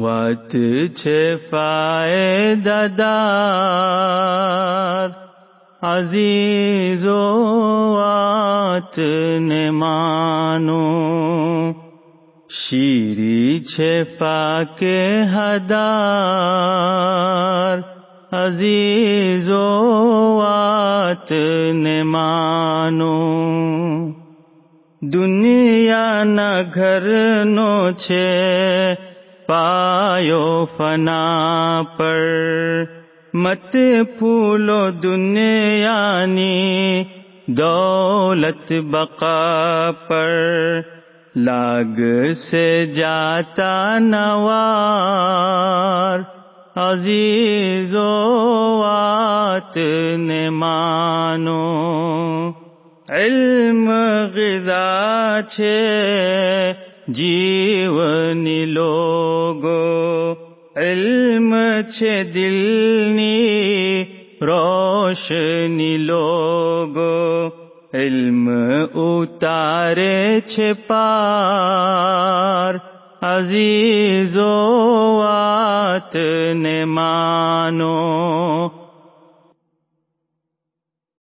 وات چھ فائدہ دار عزیز وات نے مانو شیری چھ فاک ہدار، عزیز وات نے مانو دنیا نہ گھر نو چھ پایو فنا پر مت پھولو دنیا نی دولت بقا پر لاگ سے جاتا نوار عزیز وات نے مانو علم غذا چھے جیونی لوگو علم چھ دلنی روشنی لوگو علم اتارے چھ پار عزیز و وات نے